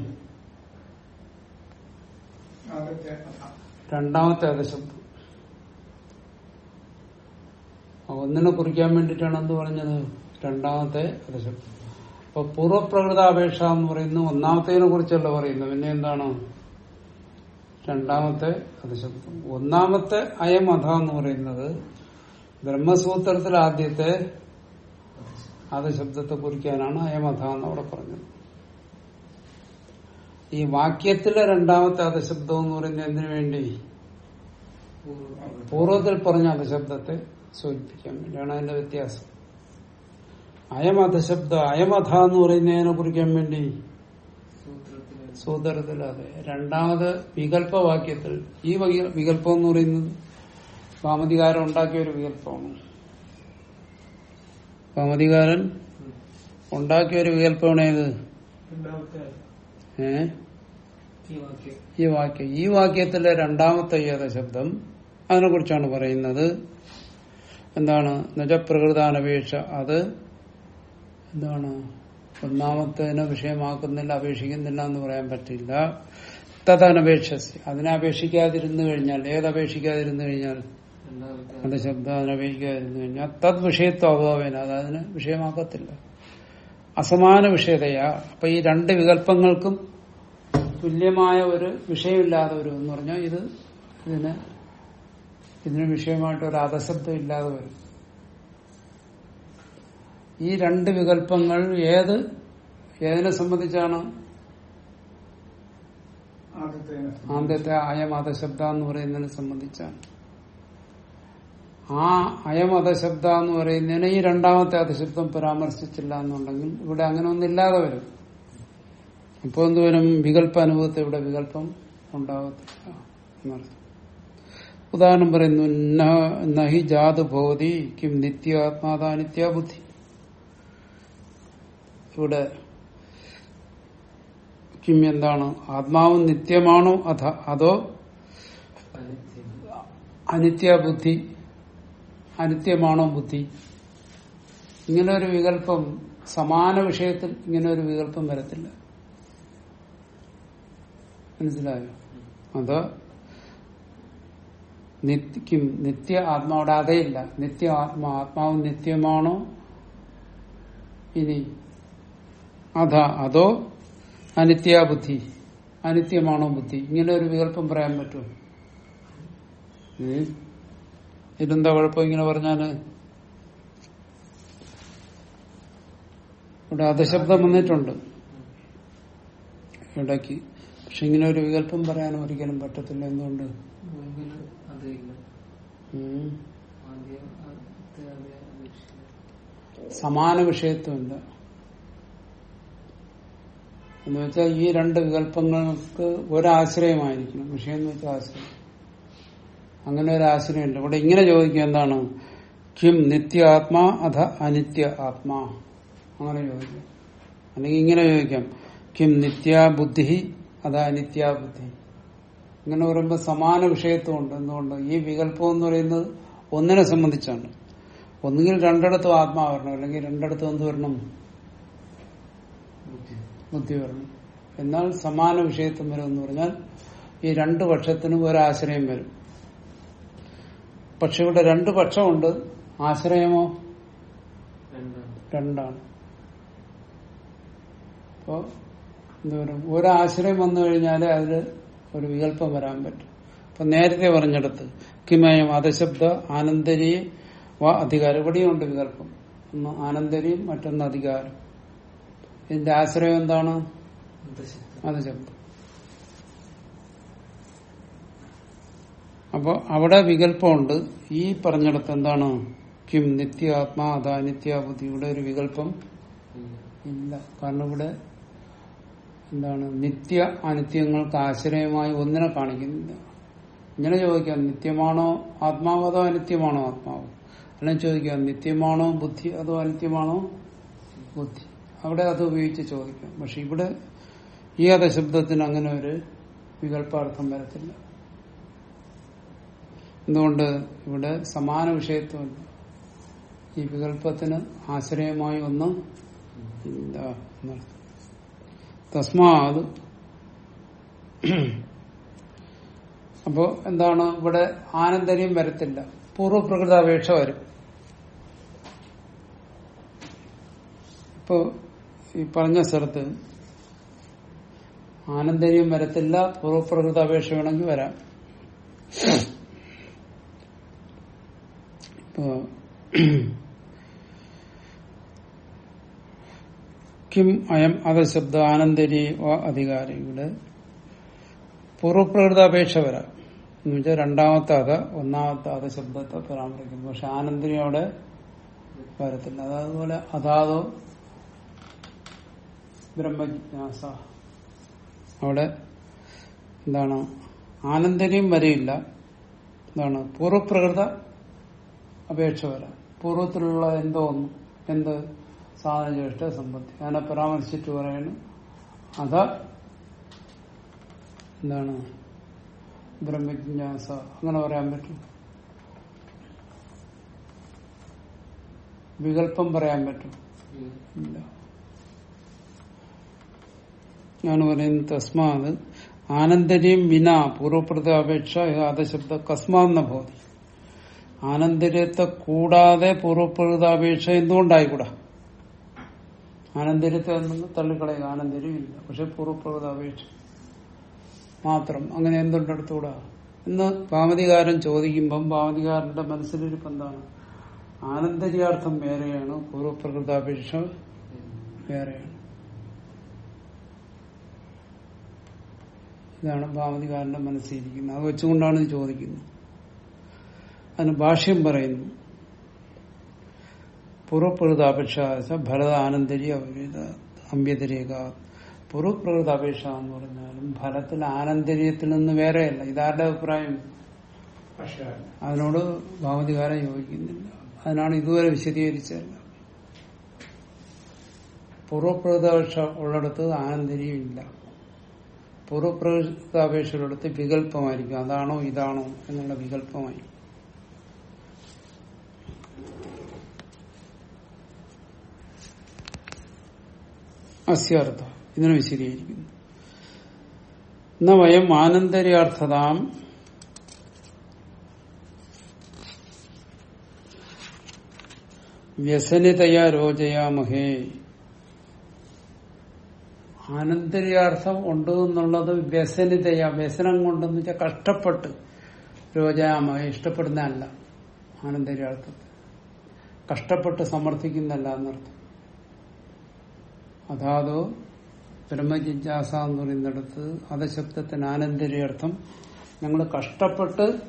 രണ്ടാമത്തെ അധശബ്ദം ഒന്നിനെ കുറിക്കാൻ വേണ്ടിയിട്ടാണ് എന്ത് പറഞ്ഞത്? രണ്ടാമത്തെ അതിശക്തി അപ്പൊ പൂർവപ്രകൃതാപേക്ഷ എന്ന് പറയുന്നത് ഒന്നാമത്തേനെ കുറിച്ചല്ല പറയുന്നത്. പിന്നെ എന്താണ്? രണ്ടാമത്തെ അതിശബ്ദം ഒന്നാമത്തെ അയം അധ എന്ന് പറയുന്നത് ബ്രഹ്മസൂത്രത്തിൽ ആദ്യത്തെ അതിശബ്ദത്തെ കുറിക്കാനാണ് അയമധ എന്ന് അവിടെ പറഞ്ഞത്. ഈ വാക്യത്തിലെ രണ്ടാമത്തെ അതിശബ്ദം എന്ന് പറയുന്നത് എന്തിനു വേണ്ടി? പൂർവത്തിൽ പറഞ്ഞ അതിശബ്ദത്തെ സൂചിപ്പിക്കാൻ വേണ്ടിയാണ് അതിന്റെ വ്യത്യാസം. അയമധശബ്ദ അയമധ എന്ന് പറയുന്നതിനെ കുറിക്കാൻ വേണ്ടി സൂത്രത്തിലെ. സൂത്രത്തിൽ അതെ. രണ്ടാമത് വികല്പവാക്യത്തിൽ ഈ വകി- വികല്പം എന്ന് പറയുന്നത് കാമതികാരൻ ഉണ്ടാക്കിയ ഒരു വികല്പമാണ് കാമതികാരൻ ഉണ്ടാക്കിയ ഒരു വികല്പമാണ് ഏത്? ഏ? ഈ വാക്യം. ഈ വാക്യത്തിലെ രണ്ടാമത്തെ ഏത ശബ്ദം അതിനെ കുറിച്ചാണ് പറയുന്നത്. എന്താണ്? നിജപ്രകൃതാനപേക്ഷ. അത് എന്താണ്? ഒന്നാമത്തേനെ വിഷയമാക്കുന്നില്ല അപേക്ഷിക്കുന്നില്ല എന്ന് പറയാൻ പറ്റില്ല. തദനപേക്ഷ അതിനെ അപേക്ഷിക്കാതിരുന്നു കഴിഞ്ഞാൽ ഏതപേക്ഷിക്കാതിരുന്നു കഴിഞ്ഞാൽ? രണ്ടാമത്തെ അത് ശബ്ദം അതിനപേക്ഷിക്കാതിരുന്നു കഴിഞ്ഞാൽ തദ് വിഷയത്വ അഭാവേന അത് അതിന് വിഷയമാക്കത്തില്ല. അസമാന വിഷയതയാ. അപ്പൊ ഈ രണ്ട് വികല്പങ്ങൾക്കും തുല്യമായ ഒരു വിഷയമില്ലാതെ വരും എന്ന് പറഞ്ഞാൽ ഇത് ഇതിന് ഇതിന് വിഷയമായിട്ട് ഒരു അധശബ്ദം ഇല്ലാതെ വരും. ഈ രണ്ട് വികല്പങ്ങൾ ഏത്? ഏതിനെ സംബന്ധിച്ചാണ്? ആദ്യത്തെ അയമതശബ്ദ എന്ന് പറയുന്നതിനെ സംബന്ധിച്ചാണ്. ആ അയമതശബ്ദ എന്ന് പറയുന്നതിനെ ഈ രണ്ടാമത്തെ അധശബ്ദം പരാമർശിച്ചില്ല എന്നുണ്ടെങ്കിൽ ഇവിടെ അങ്ങനെ ഒന്നില്ലാതെ വരും. അപ്പോൾ എന്തുവരും വികല്പ അനുഭവത്തെ ഇവിടെ വികല്പം ഉണ്ടാകത്തില്ല എന്നർത്ഥം. ഉദാഹരണം പറയുന്നു "ന- നഹി ജാതു ഭവതി കിം നിത്യാത്മാതാ നിത്യാബുദ്ധി. ഇവിടെ കിം എന്താണ്? ആത്മാവ് നിത്യമാണോ? അഥ അതോ അനിത്യം ബുദ്ധി അനിത്യമാണോ ബുദ്ധി? ഇങ്ങനെ ഒരു വികല്പം സമാന വിഷയത്തിൽ ഇങ്ങനെ ഒരു വികല്പം വരത്തില്ല. മനസ്സിലായോ? അത് നിത്യം നിത്യ ആത്മാവിടെ അതേയില്ല. നിത്യ ആത്മാ ആത്മാവ് നിത്യമാണോ? ഇനി അധ അതോ അനിത്യ ബുദ്ധി. അനിത്യമാണോ ബുദ്ധി. ഇങ്ങനെ ഒരു വികല്പം പറയാൻ പറ്റുമോ? ഉം. ഇതെന്താ കുഴപ്പം ഇങ്ങനെ പറഞ്ഞാൽ? ഇവിടെ അധശബ്ദം വന്നിട്ടുണ്ട്. ഇടയ്ക്ക്. പക്ഷെ ഇങ്ങനെ ഒരു വികല്പം പറയാൻ ഒരിക്കലും പറ്റത്തില്ല എന്തുകൊണ്ട്? സമാന വിഷയത്വമില്ല. എന്ന് വെച്ചാൽ ഈ രണ്ട് വികല്പങ്ങൾക്ക് ഒരാശ്രയമായിരിക്കണം. വിഷയം എന്ന് വെച്ചാൽ ആശ്രയം. അങ്ങനെ ഒരു ആശ്രയമുണ്ട് ഇവിടെ ഇങ്ങനെ ചോദിക്കുക എന്താണ്? കിം നിത്യ ആത്മാ അഥ അനിത്യ ആത്മാ. അങ്ങനെ ചോദിക്കാം. അല്ലെങ്കിൽ ഇങ്ങനെ ചോദിക്കാം. കിം നിത്യാ ബുദ്ധി അഥ അനിത്യാ ബുദ്ധി. ഇങ്ങനെ പറയുമ്പോൾ സമാന വിഷയത്വമുണ്ട്. എന്തുകൊണ്ട്? ഈ വികല്പം എന്ന് പറയുന്നത് ഒന്നിനെ സംബന്ധിച്ചാണ്. ഒന്നുകിൽ രണ്ടിടത്തും ആത്മാ വരണം. അല്ലെങ്കിൽ രണ്ടിടത്തും എന്ത് വരണം? ബുദ്ധി എന്നാൽ സമാന വിഷയത്വം വരും എന്ന് പറഞ്ഞാൽ ഈ രണ്ടു പക്ഷത്തിനും ഒരാശ്രയം വരും. പക്ഷെ ഇവിടെ രണ്ടു പക്ഷമുണ്ട്. ആശ്രയമോ? രണ്ടാണ്. അപ്പോ എന്തുവരും ഒരു ഒരാശ്രയം വന്നു കഴിഞ്ഞാൽ അതിൽ ഒരു വികല്പം വരാൻ പറ്റും. അപ്പൊ നേരത്തെ പറഞ്ഞെടുത്ത് കിമയം അധശബ്ദ ആനന്ദരി വ അധികാരം. ഇവിടെയുണ്ട് വികല്പം. ഒന്ന് ആനന്ദരിയും മറ്റൊന്ന് അധികാരം. ഇതിന്റെ ആശ്രയം എന്താണ്? അത് ശബ്ദം അപ്പൊ അവിടെ വികല്പമുണ്ട്. ഈ പറഞ്ഞിടത്ത് എന്താണ്? കിം നിത്യ ആത്മാ അതാ നിത്യാബുദ്ധി. ഇവിടെ ഒരു വികല്പം ഇല്ല. ഇല്ല. കാരണം ഇവിടെ എന്താണ്? നിത്യ അനിത്യങ്ങൾക്ക് ആശ്രയമായി ഒന്നിനെ കാണിക്കുന്നില്ല. ഇങ്ങനെ ചോദിക്കാം നിത്യമാണോ ആത്മാവ് അതോ അനിത്യമാണോ ആത്മാവ്? അല്ലെങ്കിൽ ചോദിക്കാം നിത്യമാണോ ബുദ്ധി അതോ അനിത്യമാണോ ബുദ്ധി? അവിടെ അത് ഉപയോഗിച്ച് ചോദിക്കാം. പക്ഷെ ഇവിടെ ഈ അധശബ്ദത്തിന് അങ്ങനെ ഒരു വികല്പാർത്ഥം വരത്തില്ല. എന്തുകൊണ്ട് ഇവിടെ സമാന വിഷയത്വമില്ല ഈ വികല്പത്തിന് ആശ്രയമായി ഒന്ന്. തസ്മാത് അപ്പോ എന്താണ് ഇവിടെ ആനന്ദര്യം വരത്തില്ല. പൂർവപ്രകൃത അപേക്ഷ വരും. ഇപ്പോ ഈ പറഞ്ഞ സ്ഥലത്ത് ആനന്ദര്യം വരത്തില്ല പൂർവപ്രകൃത അപേക്ഷ വേണമെങ്കിൽ വരാം. ഇപ്പോ കിം അയം അധശബ്ദ ആനന്ദരി അധികാരി ഇവിടെ പൂർവപ്രകൃത അപേക്ഷ വരാം. എന്ന് വെച്ചാൽ രണ്ടാമത്തെ അത ഒന്നാമത്തെ അധശബ്ദത്തെ പരാമർശിക്കുന്നു. പക്ഷെ ആനന്ദരി അവിടെ വരത്തില്ല അതുപോലെ അതാതോ ബ്രഹ്മജിജ്ഞാസ. അവിടെ എന്താണ് ആനന്ദനയും വരെയില്ല. എന്താണ് പൂർവപ്രകൃത അപേക്ഷ വരെ. പൂർവത്തിലുള്ള എന്തോ ഒന്ന് എന്ത് സാധന ചേഷ്ട സമ്പത്തി അതിനെ പരാമർശിച്ചിട്ട് പറയുന്നു. അത എന്താണ് ബ്രഹ്മജിജ്ഞാസ. അങ്ങനെ പറയാൻ പറ്റും. വികല്പം പറയാൻ പറ്റും. ഇല്ല. ഞാൻ പറയുന്നത് തസ്മാത്. ആനന്ദര്യം വിന പൂർവപ്രത അപേക്ഷ അധശബ്ദ കസ്മാന്ന ആനന്ദര്യത്തെ കൂടാതെ പൂർവപ്രതാപേക്ഷ എന്തുകൊണ്ടായിക്കൂടാ? ആനന്ദര്യത്തെ നിന്ന് തള്ളിക്കളയുക ആനന്ദര്യം ഇല്ല. പക്ഷെ പൂർവപ്രകൃതാപേക്ഷ മാത്രം. അങ്ങനെ എന്തുണ്ടെടുത്തുകൂടാ? എന്ന് ഭാമതികാരൻ ചോദിക്കുമ്പം ഭാമതികാരന്റെ മനസ്സിലിരിപ്പ് എന്താണ് ആനന്ദര്യാർത്ഥം വേറെയാണ്? പൂർവപ്രകൃതാപേക്ഷ വേറെയാണ്? ഇതാണ് ഭാവതികാരന്റെ മനസ്സിലിരിക്കുന്നത് അത് വെച്ചുകൊണ്ടാണ് ഇത് ചോദിക്കുന്നത്. അതിന് ഭാഷ്യം പറയുന്നു. പൂർവപ്രകൃതാപേക്ഷ ഭരത ആനന്ദരി അവരിത അമ്പ്യതിരേക. പൂർവപ്രകൃതാപേക്ഷ എന്ന് പറഞ്ഞാലും ഫലത്തിൽ ആനന്ദര്യത്തിൽ നിന്ന് വേറെയല്ല. ഇതാരുടെ അഭിപ്രായം? പക്ഷേ അതിനോട് ഭാവതികാരം യോജിക്കുന്നില്ല. അതിനാണ് ഇതുവരെ വിശദീകരിച്ചല്ല പൂർവപ്രകൃതാപേക്ഷ ഉള്ളിടത്ത് ആനന്ദര്യം ഇല്ല. പൂർവപ്രകൃതാപേക്ഷയുള്ളിടത്ത് വികല്പമായിരിക്കും. അതാണോ ഇതാണോ എന്നുള്ള വികല്പമായി അസ്യാർത്ഥ. ഇതിനെ വിശദീകരിക്കുന്നു. എന്ന വയം ആനന്ദര്യാർത്ഥതാം. വ്യസനിതയാ രോചയാമഹേ ആനന്ദര്യാർത്ഥം ഉണ്ട് എന്നുള്ളത് വ്യസനിതയ. വ്യസനം കൊണ്ടെന്ന് വെച്ചാൽ കഷ്ടപ്പെട്ട്. രോചയാമഹേ ഇഷ്ടപ്പെടുന്നതല്ല ആനന്ദര്യാർത്ഥത്തെ കഷ്ടപ്പെട്ട് സമർത്ഥിക്കുന്നല്ല എന്നർത്ഥം. അതാതോ ബ്രഹ്മജിജ്ഞാസ എന്ന് പറയുന്നിടത്ത് അധശബ്ദത്തിന് ആനന്ദര്യാർത്ഥം ഞങ്ങൾ കഷ്ടപ്പെട്ട്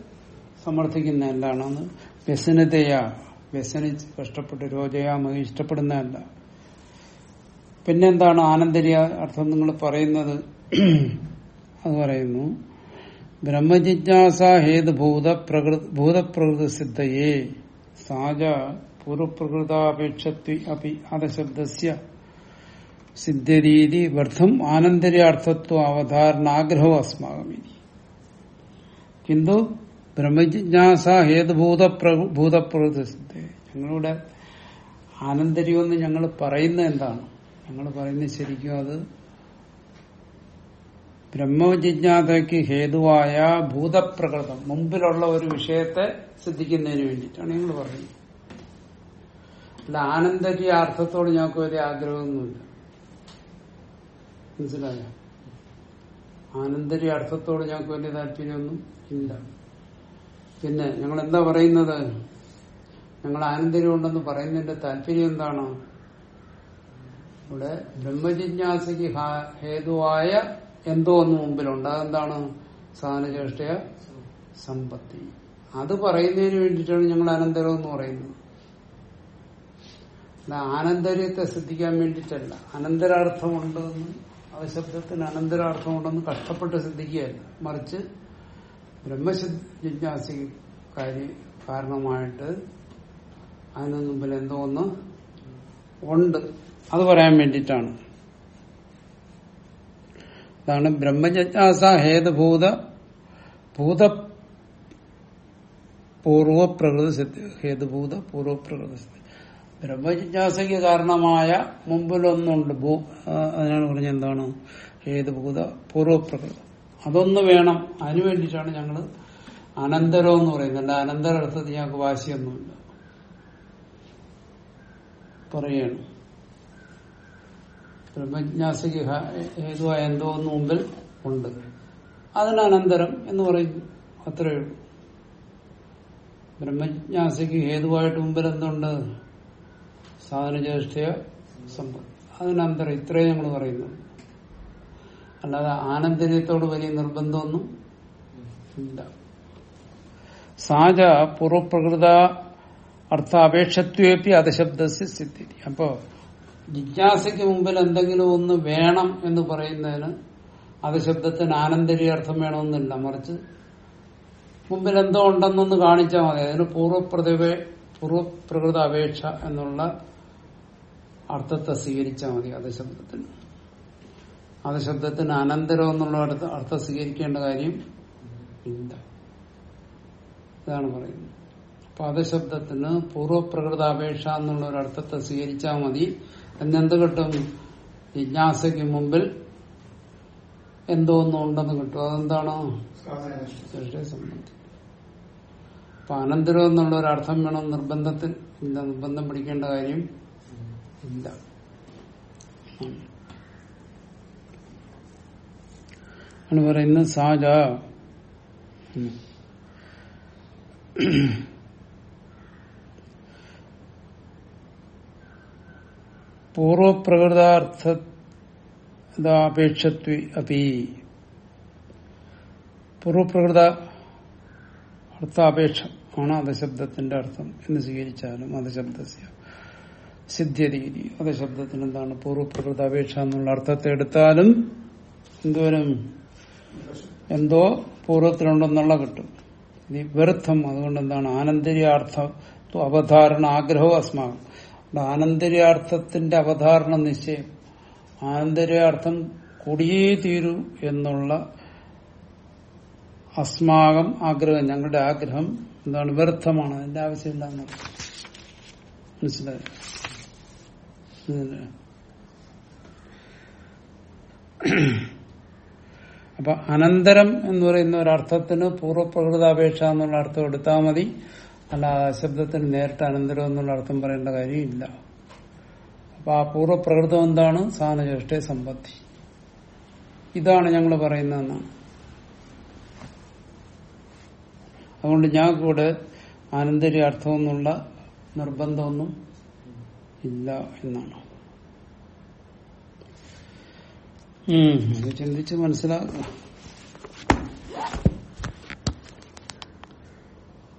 സമർത്ഥിക്കുന്ന എന്താണെന്ന് വ്യസനതയാ. വ്യസനിച്ച് കഷ്ടപ്പെട്ട് രോജയാമ ഇഷ്ടപ്പെടുന്നതല്ല. പിന്നെന്താണ് ആനന്ദര്യ അർത്ഥം നിങ്ങൾ പറയുന്നത്? അത് പറയുന്നു ബ്രഹ്മജിജ്ഞാസ പ്രകൃ- ഭൂതപ്രകൃതി സിദ്ധയെ സാജ പൂർവപ്രകൃതാപേക്ഷത്വ അപി അധശബ്ദസ്യ സിദ്ധരീതി വർദ്ധം ആനന്ദര്യാർത്ഥത്വ അവധാരണാഗ്രഹവും അസ്മാകമിതി. കിന്തു ബ്രഹ്മജിജ്ഞാസ ഹേതുഭൂത ഭൂതപ്രകൃതി സിദ്ധയെ ഞങ്ങളിവിടെ ആനന്ദര്യമെന്ന് ഞങ്ങൾ പറയുന്നത് എന്താണ്? ഞങ്ങൾ പറയുന്നത് ശരിക്കും അത് ബ്രഹ്മജിജ്ഞാതയ്ക്ക് ഹേതുവായ ഭൂതപ്രകൃതം മുമ്പിലുള്ള ഒരു വിഷയത്തെ സിദ്ധിക്കുന്നതിന് വേണ്ടിയിട്ടാണ് ഞങ്ങൾ പറയുന്നത്. അല്ല ആനന്ദജി അർത്ഥത്തോട് ഞങ്ങൾക്ക് വലിയ ആഗ്രഹമൊന്നുമില്ല. മനസ്സിലായോ? ആനന്ദരി അർത്ഥത്തോട് ഞങ്ങൾക്ക് വലിയ താല്പര്യമൊന്നും ഇല്ല. പിന്നെ ഞങ്ങൾ എന്താ പറയുന്നത്? ഞങ്ങൾ ആനന്ദരി ഉണ്ടെന്ന് പറയുന്നതിന്റെ താല്പര്യം എന്താണ് ഇവിടെ ബ്രഹ്മജിജ്ഞാസയ്ക്ക് ഹാ- ഹേതുവായ എന്തോ ഒന്ന് മുമ്പിലുണ്ട്. അതെന്താണ്? സാധനചേഷ്ടയ സമ്പത്തി. അത് പറയുന്നതിന് വേണ്ടിയിട്ടാണ് ഞങ്ങൾ അനന്തരം എന്ന് പറയുന്നത്. ആനന്തര്യത്തെ സിദ്ധിക്കാൻ വേണ്ടിയിട്ടല്ല. അനന്തരാർത്ഥമുണ്ട് അവശബ്ദത്തിന് അനന്തരാർത്ഥമുണ്ടെന്ന് കഷ്ടപ്പെട്ട് സിദ്ധിക്കുകയല്ല. മറിച്ച് ബ്രഹ്മജിജ്ഞാസി കാരണമായിട്ട് അതിനു മുമ്പിൽ എന്തോ ഒന്ന് ഉണ്ട്. അത് പറയാൻ വേണ്ടിയിട്ടാണ്. അതാണ് ബ്രഹ്മജിജ്ഞാസ ഹേതുഭൂത ഭൂത പൂർവപ്രകൃതി സിദ്ധി ഹേതുഭൂത പൂർവപ്രകൃതി സിദ്ധി ബ്രഹ്മജിജ്ഞാസയ്ക്ക് കാരണമായ മുമ്പിലൊന്നുണ്ട്. ഭൂ അതിനാണ് പറഞ്ഞ എന്താണ്? ഹേതുഭൂത പൂർവപ്രകൃതം. അതൊന്ന് വേണം. അതിനു വേണ്ടിയിട്ടാണ് ഞങ്ങൾ അനന്തരം എന്ന് പറയുന്നത്. അല്ല അനന്തര അർത്ഥത്തിൽ ഞങ്ങൾക്ക് വാശിയൊന്നുമില്ല. പറയാണ് ബ്രഹ്മജ്ഞാസിക്ക് ഹേതുവായ എന്തോ ഒന്ന് മുമ്പിൽ ഉണ്ട്. അതിനനന്തരം എന്ന് പറയുന്നു. അത്രയേ ഉള്ളൂ. ബ്രഹ്മജ്ഞാസിക്ക് ഹേതുവായിട്ട് മുമ്പിൽ എന്തുണ്ട്? സാധനജ്യേഷ്ഠയ സമ്പത്ത് അതിനന്തരം ഇത്രയും ഞങ്ങൾ പറയുന്നു. അല്ലാതെ ആനന്ദര്യത്തോട് വലിയ നിർബന്ധമൊന്നും ഇല്ല. സാജ പൂർവപ്രകൃത അർത്ഥ അപേക്ഷത്വേപ്പി സ്ഥിതി അപ്പോ ജിജ്ഞാസയ്ക്ക് മുമ്പിൽ എന്തെങ്കിലും ഒന്ന് വേണം എന്ന് പറയുന്നതിന് അത് ശബ്ദത്തിന് ആനന്ദരി അർത്ഥം വേണമെന്നില്ല. മറിച്ച് മുമ്പിൽ എന്തോ ഉണ്ടെന്നൊന്ന് കാണിച്ചാൽ മതി. അതിന് പൂർവപ്രതിഭ പൂർവപ്രകൃത അപേക്ഷ എന്നുള്ള അർത്ഥത്തെ സ്വീകരിച്ചാൽ മതി അത് ശബ്ദത്തിന്. അത് ശബ്ദത്തിന് അനന്തരം എന്നുള്ള അർത്ഥം സ്വീകരിക്കേണ്ട കാര്യം ഇല്ല. ഇതാണ് പറയുന്നത്. അപ്പൊ അത് അധശബ്ദത്തിന് പൂർവപ്രകൃതാപേക്ഷ എന്നുള്ള ഒരു അർത്ഥത്തെ സ്വീകരിച്ചാൽ മതി. എന്നെന്ത് കിട്ടും? ജിജ്ഞാസയ്ക്ക് മുമ്പിൽ എന്തോ ഒന്നും ഉണ്ടെന്ന് കിട്ടും. അതെന്താണോ? അപ്പൊ അനന്തരം എന്നുള്ള ഒരു അർത്ഥം വേണം. നിർബന്ധത്തിൽ ഇല്ല. നിർബന്ധം പിടിക്കേണ്ട കാര്യം ഇല്ല. ആണ് പറയുന്നത് സാജ. ഉം. പൂർവപ്രകൃതാർത്ഥ അപി. പൂർവപ്രകൃത അർത്ഥാപേക്ഷ ആണ് അധശബ്ദത്തിന്റെ അർത്ഥം. എന്ന് സ്വീകരിച്ചാലും അധശബ്ദസ്യ. സിദ്ധ്യരീതി അധശബ്ദത്തിന് എന്താണ് പൂർവപ്രകൃത അപേക്ഷ എന്നുള്ള അർത്ഥത്തെ എടുത്താലും എന്തോരം? എന്തോ പൂർവത്തിലുണ്ടെന്നുള്ള കിട്ടും. ഇനി വ്യർത്ഥം അതുകൊണ്ട് എന്താണ് ആനന്തര്യാർത്ഥ അവധാരണ ആഗ്രഹവും അസ്മാകം. ഇവിടെ ആനന്തര്യാർത്ഥത്തിന്റെ അവധാരണ നിശ്ചയം. ആനന്തര്യാർത്ഥം കൂടിയേ തീരൂ എന്നുള്ള അസ്മാകം ആഗ്രഹം ഞങ്ങളുടെ ആഗ്രഹം എന്താണ്? വ്യർത്ഥമാണ്. അതിന്റെ ആവശ്യമില്ല മനസ്സിലായോ? അപ്പൊ അനന്തരം എന്ന് പറയുന്ന ഒരർത്ഥത്തിന് പൂർവപ്രകൃതാപേക്ഷ എന്നുള്ള അർത്ഥം എടുത്താൽ മതി. അല്ല ശബ്ദത്തിന് നേരിട്ട് അനന്തരം എന്നുള്ള അർത്ഥം പറയേണ്ട കാര്യമില്ല. അപ്പൊ ആ പൂർവപ്രകൃതം എന്താണ്? സാധനചേഷ്ട സമ്പത്തി. ഇതാണ് ഞങ്ങൾ പറയുന്നതെന്നാണ് അതുകൊണ്ട് ഞാൻ കൂടെ ആനന്ദരി അർത്ഥം നിർബന്ധമൊന്നും ഇല്ല എന്നാണ്. ചിന്തിച്ച് മനസ്സിലാക്കുക.